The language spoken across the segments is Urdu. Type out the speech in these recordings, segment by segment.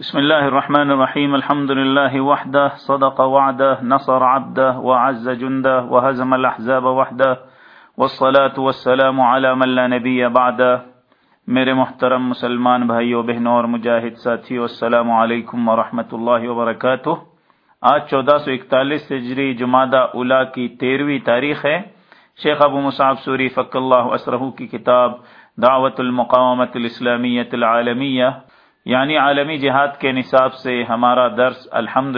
بسم الله الرحمن الرحيم. الحمد لله وحده. صدق وعده. نصر عبده. وعز جنده. وهزم الأحزاب وحده. والصلاة والسلام على من لا نبي بعده. میرے محترم مسلمان بھائیو، بہنوں اور مجاہد ساتھیو، السلام علیکم ورحمۃ اللہ وبرکاتہ. آج چودہ سو اکتالیس ہجری جمادہ اولا کی تیرہویں تاریخ ہے. شیخ ابو مصعب سوری فق اللہ اسرہ کی کتاب دعوت المقامت الاسلامیت العالمیہ. یعنی عالمی جہاد کے نصاب سے ہمارا درس الحمد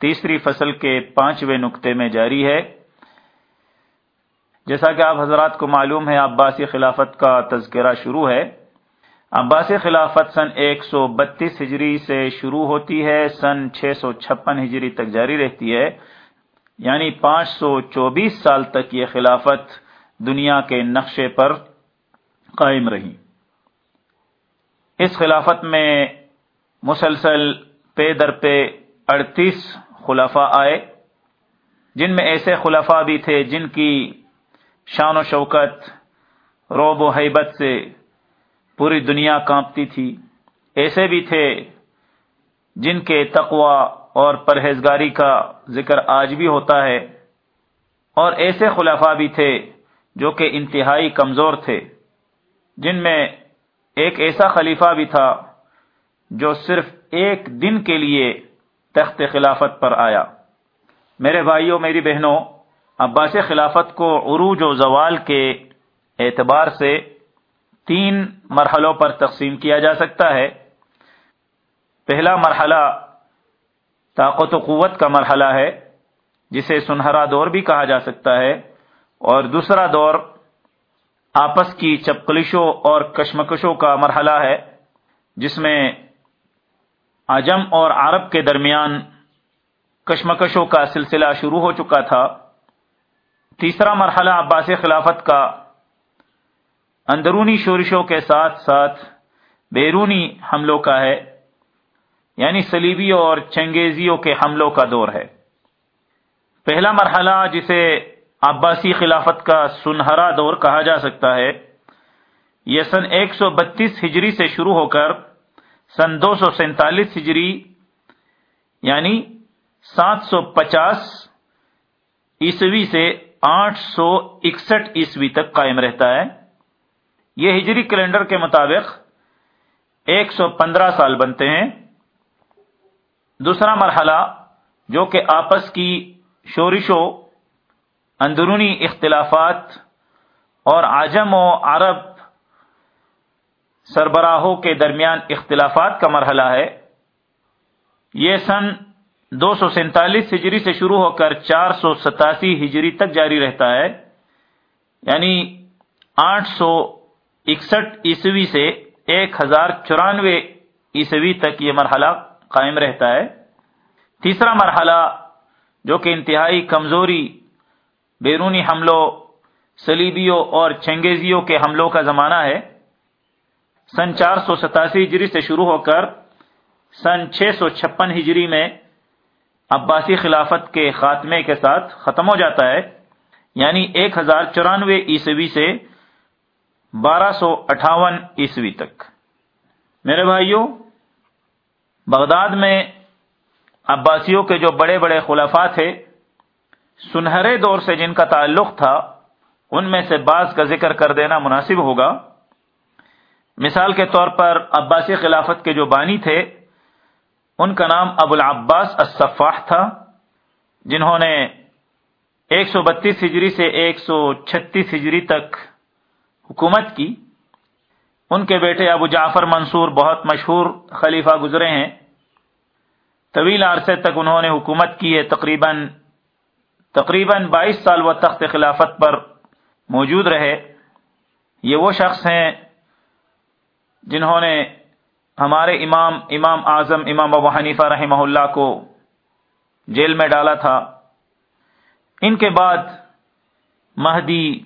تیسری فصل کے پانچویں نقطے میں جاری ہے۔ جیسا کہ آپ حضرات کو معلوم ہے، عباسی خلافت کا تذکرہ شروع ہے۔ عباسی خلافت سن ایک سو بتیس ہجری سے شروع ہوتی ہے، سن چھ سو چھپن ہجری تک جاری رہتی ہے۔ یعنی پانچ سو چوبیس سال تک یہ خلافت دنیا کے نقشے پر قائم رہی۔ اس خلافت میں مسلسل پے در پہ اڑتیس خلافہ آئے، جن میں ایسے خلافہ بھی تھے جن کی شان و شوکت، روب و حیبت سے پوری دنیا کانپتی تھی۔ ایسے بھی تھے جن کے تقوا اور پرہیزگاری کا ذکر آج بھی ہوتا ہے۔ اور ایسے خلافہ بھی تھے جو کہ انتہائی کمزور تھے، جن میں ایک ایسا خلیفہ بھی تھا جو صرف ایک دن کے لیے تخت خلافت پر آیا۔ میرے بھائیوں، میری بہنوں، عباس خلافت کو عروج و زوال کے اعتبار سے تین مرحلوں پر تقسیم کیا جا سکتا ہے۔ پہلا مرحلہ طاقت و قوت کا مرحلہ ہے، جسے سنہرا دور بھی کہا جا سکتا ہے، اور دوسرا دور آپس کی چپکلشوں اور کشمکشوں کا مرحلہ ہے، جس میں عجم اور عرب کے درمیان کشمکشوں کا سلسلہ شروع ہو چکا تھا۔ تیسرا مرحلہ عباس خلافت کا۔ اندرونی شورشوں کے ساتھ ساتھ بیرونی حملوں کا ہے یعنی سلیبیوں اور چنگیزیوں کے حملوں کا دور ہے۔ پہلا مرحلہ جسے عباسی خلافت کا سنہرا دور کہا جا سکتا ہے۔ یہ سن ایک سو بتیس ہجری سے شروع ہو کر سن دو سو سینتالیس ہجری یعنی سات سو پچاس عیسوی سے آٹھ سو اکسٹھ عیسوی تک قائم رہتا ہے۔ یہ ہجری کیلنڈر کے مطابق ایک سو پندرہ سال بنتے ہیں۔ دوسرا مرحلہ جو کہ آپس کی شورشوں اندرونی اختلافات اور عجم و عرب سربراہوں کے درمیان اختلافات کا مرحلہ ہے۔ یہ سن دو سو سینتالیس ہجری سے شروع ہو کر چار سو ستاسی ہجری تک جاری رہتا ہے۔ یعنی آٹھ سو اکسٹھ عیسوی سے ایک ہزار چورانوے عیسوی تک یہ مرحلہ قائم رہتا ہے۔ تیسرا مرحلہ جو کہ انتہائی کمزوری بیرونی حملوں سلیبیوں اور چنگیزیوں کے حملوں کا زمانہ ہے۔ سن چار سو ستاسی ہجری سے شروع ہو کر سن چھ سو چھپن ہجری میں عباسی خلافت کے خاتمے کے ساتھ ختم ہو جاتا ہے۔ یعنی ایک ہزار چورانوے عیسوی سے بارہ سو اٹھاون عیسوی تک۔ میرے بھائیوں، بغداد میں عباسیوں کے جو بڑے بڑے خلافات تھے سنہرے دور سے جن کا تعلق تھا، ان میں سے بعض کا ذکر کر دینا مناسب ہوگا۔ مثال کے طور پر عباسی خلافت کے جو بانی تھے، ان کا نام ابو العباس الصفاح تھا، جنہوں نے ایک سو بتیس ہجری سے ایک سو چھتیس ہجری تک حکومت کی۔ ان کے بیٹے ابو جعفر منصور بہت مشہور خلیفہ گزرے ہیں۔ طویل عرصے تک انہوں نے حکومت کی ہے، تقریباً تقریباً بائیس سال وہ تخت خلافت پر موجود رہے۔ یہ وہ شخص ہیں جنہوں نے ہمارے امام امام اعظم، امام ابو حنیفہ رحمہ اللہ کو جیل میں ڈالا تھا۔ ان کے بعد مہدی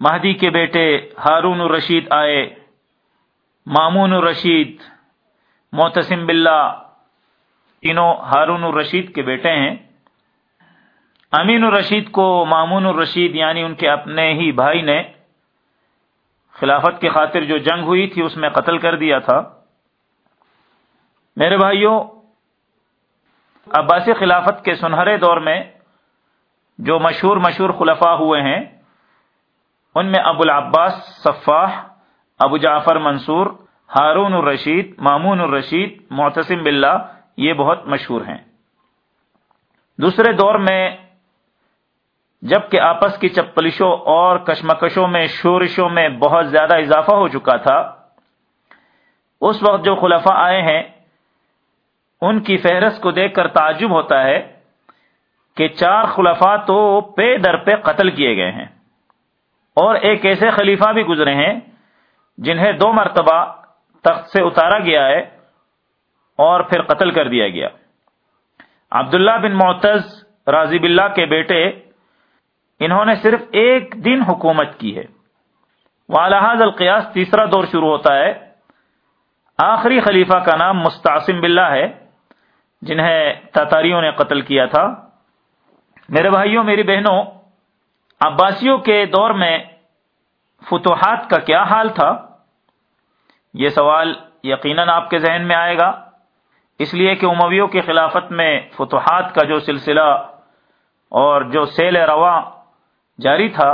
مہدی کے بیٹے ہارون الرشید آئے، مامون الرشید محتسم بلّہ تینوں ہارون الرشید کے بیٹے ہیں۔ امین الرشید کو مامون الرشید یعنی ان کے اپنے ہی بھائی نے خلافت کی خاطر جو جنگ ہوئی تھی، اس میں قتل کر دیا تھا۔ میرے بھائیوں، عباسی خلافت کے سنہرے دور میں جو مشہور مشہور خلفاء ہوئے ہیں، ان میں ابو العباس صفاح، ابو جعفر منصور، ہارون الرشید، مامون الرشید، معتصم باللہ، یہ بہت مشہور ہیں۔ دوسرے دور میں جبکہ آپس کی چپلشوں اور کشمکشوں میں شورشوں میں بہت زیادہ اضافہ ہو چکا تھا، اس وقت جو خلفاء آئے ہیں، ان کی فہرست کو دیکھ کر تعجب ہوتا ہے کہ چار خلفاء تو پے در پہ قتل کیے گئے ہیں۔ اور ایک ایسے خلیفہ بھی گزرے ہیں جنہیں دو مرتبہ تخت سے اتارا گیا ہے اور پھر قتل کر دیا گیا۔ عبداللہ بن معتز، راضی باللہ کے بیٹے انہوں نے صرف ایک دن حکومت کی ہے۔ والحاظ القیاس تیسرا دور شروع ہوتا ہے۔ آخری خلیفہ کا نام مستعصم باللہ ہے، جنہیں تاتاریوں نے قتل کیا تھا۔ میرے بھائیوں، میری بہنوں، عباسیوں کے دور میں فتوحات کا کیا حال تھا؟ یہ سوال یقیناً آپ کے ذہن میں آئے گا۔ اس لیے کہ امویوں کی خلافت میں فتوحات کا جو سلسلہ اور جو سیل رواں جاری تھا۔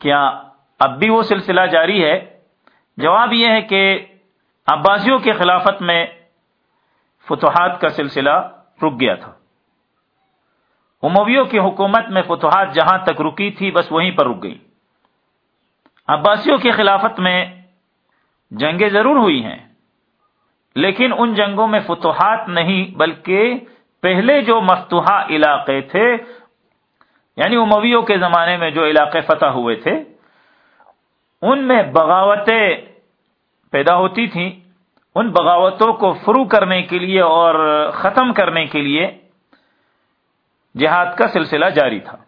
کیا اب بھی وہ سلسلہ جاری ہے؟ جواب یہ ہے کہ عباسیوں کی خلافت میں فتوحات کا سلسلہ رک گیا تھا۔ امویوں کی حکومت میں فتوحات جہاں تک رکی تھی، بس وہیں پر رک گئی عباسیوں کی خلافت میں جنگیں ضرور ہوئی ہیں، لیکن ان جنگوں میں فتوحات نہیں، بلکہ پہلے جو مفتوحا علاقے تھے یعنی امویوں کے زمانے میں جو علاقے فتح ہوئے تھے، ان میں بغاوتیں پیدا ہوتی تھیں۔ ان بغاوتوں کو فرو کرنے کے لیے اور ختم کرنے کے لیے جہاد کا سلسلہ جاری تھا۔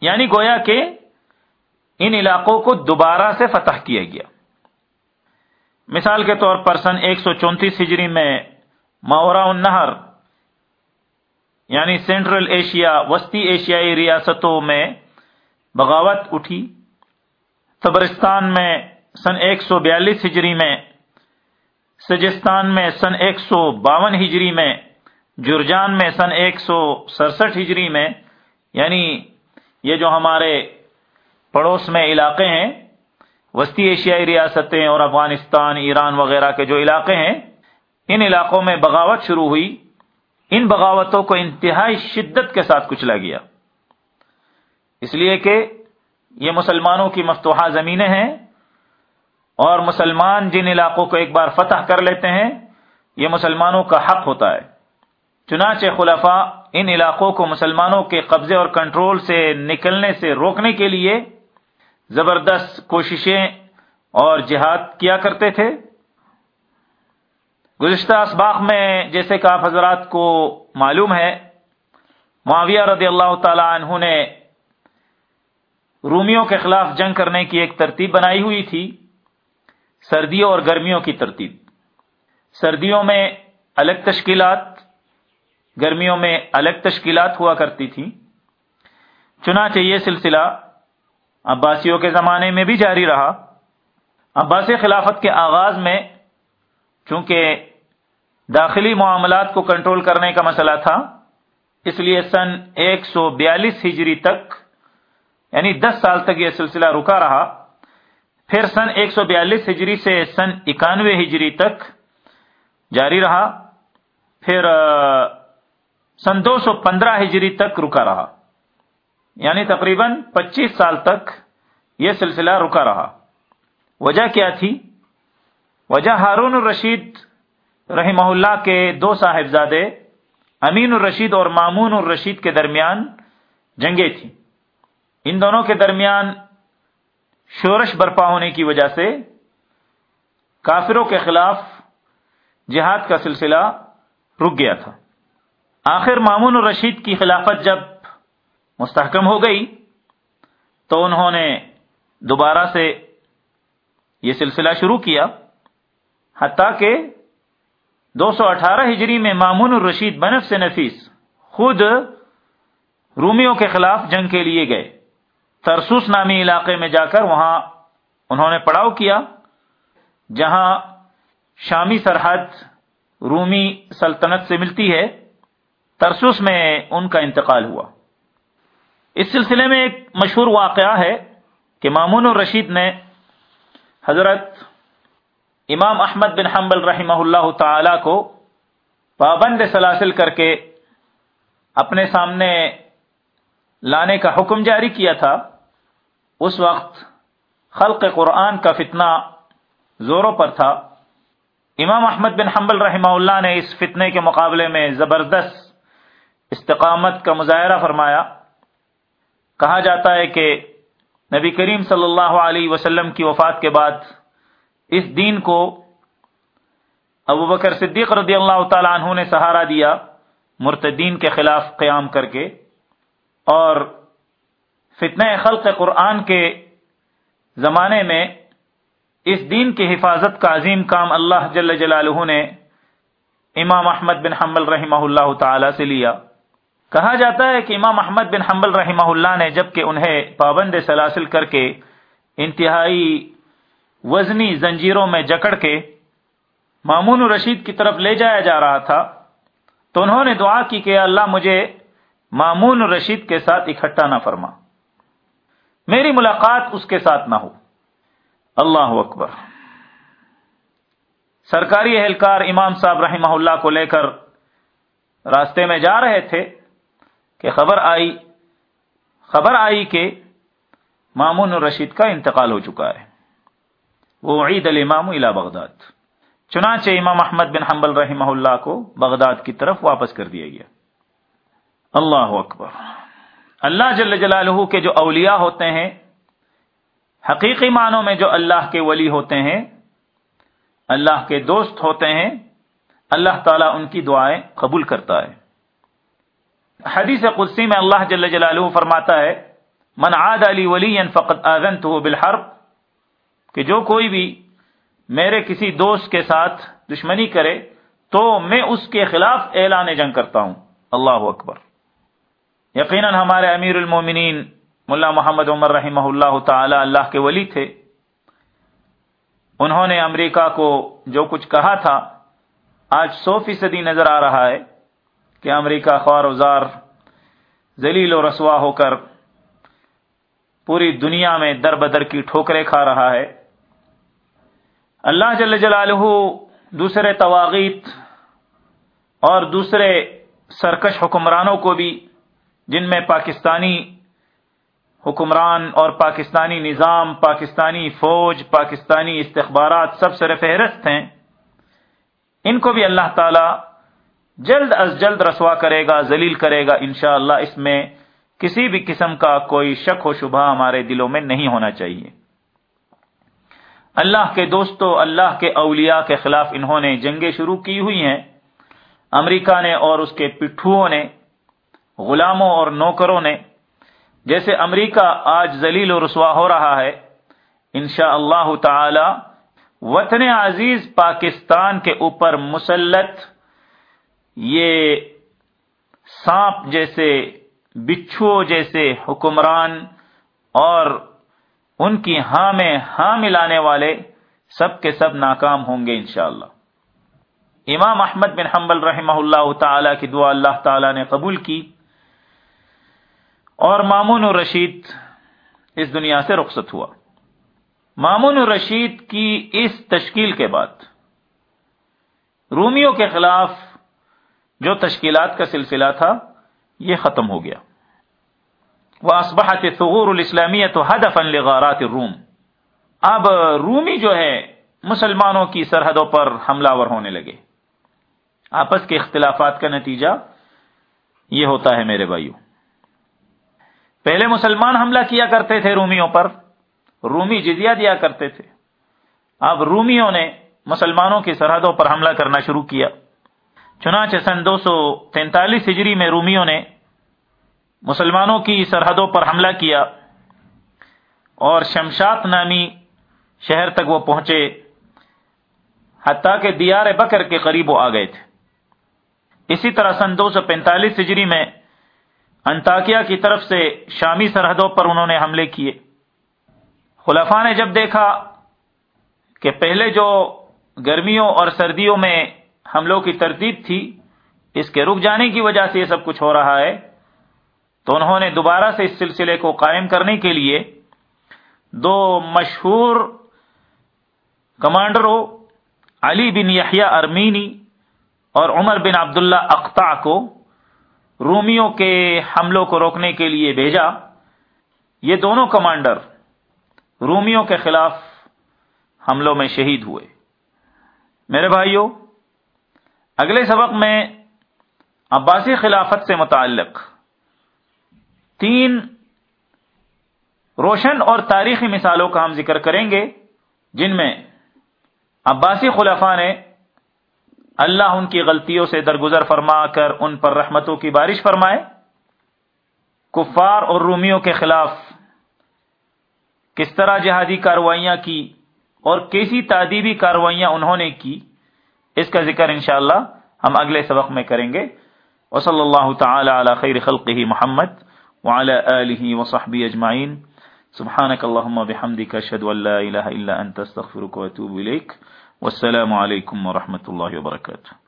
یعنی گویا کہ ان علاقوں کو دوبارہ سے فتح کیا گیا۔ مثال کے طور پر سن ایک سو چونتیس ہجری میں ماورا النہر یعنی سینٹرل ایشیا، وسطی ایشیائی ریاستوں میں بغاوت اٹھی۔ تبرستان میں سن ایک سو بیالیس ہجری میں، سجستان میں سن ایک سو باون ہجری میں، جرجان میں سن ایک سو سڑسٹھ ہجری میں یعنی یہ جو ہمارے پڑوس میں علاقے ہیں، وسطی ایشیائی ریاستیں اور افغانستان، ایران وغیرہ کے جو علاقے ہیں، ان علاقوں میں بغاوت شروع ہوئی۔ ان بغاوتوں کو انتہائی شدت کے ساتھ کچلا گیا۔ اس لیے کہ یہ مسلمانوں کی مفتوحہ زمینیں ہیں اور مسلمان جن علاقوں کو ایک بار فتح کر لیتے ہیں، یہ مسلمانوں کا حق ہوتا ہے۔ چنانچہ خلفاء ان علاقوں کو مسلمانوں کے قبضے اور کنٹرول سے نکلنے سے روکنے کے لیے زبردست کوششیں اور جہاد کیا کرتے تھے۔ گزشتہ اسباق میں جیسے کہ آپ حضرات کو معلوم ہے، معاویہ رضی اللہ تعالی عنہ نے رومیوں کے خلاف جنگ کرنے کی ایک ترتیب بنائی ہوئی تھی، سردیوں اور گرمیوں کی ترتیب۔ سردیوں میں الگ تشکیلات، گرمیوں میں الگ تشکیلات ہوا کرتی تھی چنانچہ یہ سلسلہ عباسیوں کے زمانے میں بھی جاری رہا۔ عباسی خلافت کے آغاز میں، چونکہ داخلی معاملات کو کنٹرول کرنے کا مسئلہ تھا۔ اس لیے سن ایک سو بیالیس ہجری تک یعنی دس سال تک یہ سلسلہ رکا رہا۔ پھر سن ایک سو بیالیس ہجری سے سن اکانوے ہجری تک جاری رہا۔ پھر سن دو سو پندرہ ہجری تک رکا رہا۔ یعنی تقریباً پچیس سال تک یہ سلسلہ رکا رہا۔ وجہ کیا تھی؟ وجہ ہارون الرشید رحمہ اللہ کے دو صاحبزادے، امین الرشید اور مامون الرشید کے درمیان جنگیں تھیں۔ ان دونوں کے درمیان شورش برپا ہونے کی وجہ سے کافروں کے خلاف جہاد کا سلسلہ رک گیا تھا۔ آخر مامون الرشید کی خلافت جب مستحکم ہو گئی، تو انہوں نے دوبارہ سے یہ سلسلہ شروع کیا، حتیٰ کہ دو سو اٹھارہ ہجری میں مامون الرشید بنف سے نفیس خود رومیوں کے خلاف جنگ کے لیے گئے۔ ترسوس نامی علاقے میں جا کر وہاں انہوں نے پڑاؤ کیا، جہاں شامی سرحد رومی سلطنت سے ملتی ہے۔ ترسوس میں ان کا انتقال ہوا۔ اس سلسلے میں ایک مشہور واقعہ ہے کہ مامون الرشید نے حضرت امام احمد بن حنبل رحمہ اللہ تعالی کو پابند سلاسل کر کے اپنے سامنے لانے کا حکم جاری کیا تھا، اس وقت خلق قرآن کا فتنہ زوروں پر تھا۔ امام احمد بن حنبل رحمہ اللہ نے اس فتنے کے مقابلے میں زبردست استقامت کا مظاہرہ فرمایا۔ کہا جاتا ہے کہ نبی کریم صلی اللہ علیہ وسلم کی وفات کے بعد اس دین کو ابو بکر صدیق رضی اللہ تعالی عنہ نے سہارا دیا مرتدین کے خلاف قیام کر کے اور فتنہ خلق قرآن کے زمانے میں اس دین کی حفاظت کا عظیم کام اللہ جل جلالہ نے امام احمد بن حنبل رحمہ اللہ تعالی سے لیا۔ کہا جاتا ہے کہ امام احمد بن حنبل رحمہ اللہ نے جبکہ انہیں پابند سلاسل کر کے انتہائی وزنی زنجیروں میں جکڑ کے مامون رشید کی طرف لے جایا جا رہا تھا، تو انہوں نے دعا کی کہ اللہ مجھے مامون رشید کے ساتھ اکٹھا نہ فرما۔ میری ملاقات اس کے ساتھ نہ ہو۔ اللہ اکبر۔ سرکاری اہلکار امام صاحب رحمہ اللہ کو لے کر راستے میں جا رہے تھے کہ خبر آئی خبر آئی کہ مامون رشید کا انتقال ہو چکا ہے۔ وہ عید الامام الى بغداد۔ چنانچہ امام احمد بن حنبل رحمہ اللہ کو بغداد کی طرف واپس کر دیا گیا۔ اللہ اکبر۔ اللہ جل جلالہ کے جو اولیاء ہوتے ہیں، حقیقی معنوں میں جو اللہ کے ولی ہوتے ہیں، اللہ کے دوست ہوتے ہیں، اللہ تعالیٰ ان کی دعائیں قبول کرتا ہے۔ حدیث قدسی میں اللہ جل جلالہ فرماتا ہے، من عاد علی ولی فقط بالحرب کہ جو کوئی بھی میرے کسی دوست کے ساتھ دشمنی کرے تو میں اس کے خلاف اعلان جنگ کرتا ہوں۔ اللہ اکبر۔ یقیناً ہمارے امیر المومنین ملا محمد عمر رحمہ اللہ تعالی اللہ کے ولی تھے۔ انہوں نے امریکہ کو جو کچھ کہا تھا، آج سو فیصدی نظر آ رہا ہے کہ امریکہ خوار وزار ذلیل و رسوا ہو کر پوری دنیا میں در بدر کی ٹھوکرے کھا رہا ہے۔ اللہ جل جلالہ دوسرے تواغیت اور دوسرے سرکش حکمرانوں کو بھی، جن میں پاکستانی حکمران اور پاکستانی نظام، پاکستانی فوج، پاکستانی استخبارات سب سر فہرست ہیں، ان کو بھی اللہ تعالی جلد از جلد رسوا کرے گا، ذلیل کرے گا، انشاءاللہ اس میں کسی بھی قسم کا کوئی شک و شبہ ہمارے دلوں میں نہیں ہونا چاہیے۔ اللہ کے دوستوں اللہ کے اولیاء کے خلاف انہوں نے جنگیں شروع کی ہوئی ہیں۔ امریکہ نے اور اس کے پٹھوؤں نے، غلاموں اور نوکروں نے، جیسے امریکہ آج ذلیل و رسوا ہو رہا ہے انشاء اللہ تعالی وطن عزیز پاکستان کے اوپر مسلط یہ سانپ جیسے، بچھو جیسے حکمران اور ان کی ہاں میں ہاں ملانے والے سب کے سب ناکام ہوں گے انشاءاللہ۔ امام احمد بن حنبل رحمہ اللہ تعالی کی دعا اللہ تعالی نے قبول کی اور مامون الرشید اس دنیا سے رخصت ہوا۔ مامون الرشید کی اس تشکیل کے بعد رومیوں کے خلاف جو تشکیلات کا سلسلہ تھا، یہ ختم ہو گیا۔ وہ اسبحت ثغور الاسلامیت حدف لغارات الروم. اب رومی جو ہے، مسلمانوں کی سرحدوں پر حملہ ور ہونے لگے۔ آپس کے اختلافات کا نتیجہ یہ ہوتا ہے میرے بھائیوں پہلے مسلمان حملہ کیا کرتے تھے رومیوں پر۔ رومی جزیہ دیا کرتے تھے۔ اب رومیوں نے مسلمانوں کی سرحدوں پر حملہ کرنا شروع کیا۔ چنانچہ سن دو سو تینتالیس ہجری میں رومیوں نے مسلمانوں کی سرحدوں پر حملہ کیا اور شمشات نامی شہر تک وہ پہنچے، حتیٰ کہ دیار بکر کے قریب وہ آ گئے تھے۔ اسی طرح سن دو سو پینتالیس ہجری میں انتاکیا کی طرف سے شامی سرحدوں پر انہوں نے حملے کیے۔ خلفا نے جب دیکھا کہ پہلے جو گرمیوں اور سردیوں میں حملوں کی ترتیب تھی، اس کے رک جانے کی وجہ سے یہ سب کچھ ہو رہا ہے تو انہوں نے دوبارہ سے اس سلسلے کو قائم کرنے کے لیے دو مشہور کمانڈروں، علی بن یحییٰ ارمینی اور عمر بن عبداللہ اقتا کو رومیوں کے حملوں کو روکنے کے لیے بھیجا۔ یہ دونوں کمانڈر رومیوں کے خلاف حملوں میں شہید ہوئے۔ میرے بھائیوں اگلے سبق میں عباسی خلافت سے متعلق تین روشن اور تاریخی مثالوں کا ہم ذکر کریں گے، جن میں عباسی خلفاء نے اللہ ان کی غلطیوں سے درگزر فرما کر ان پر رحمتوں کی بارش فرمائے۔ کفار اور رومیوں کے خلاف کس طرح جہادی کاروائیاں کی اور کیسی تعدیبی کاروائیاں انہوں نے کی، اس کا ذکر انشاءاللہ ہم اگلے سبق میں کریں گے۔ وصلی اللہ تعالی علی خیر خلقہ محمد۔ وعلى آله وصحبه أجمعين. سبحانك اللهم بحمدك أشهد أن لا إله إلا أنت استغفرك وأتوب إليك. والسلام عليكم ورحمة الله وبركاته.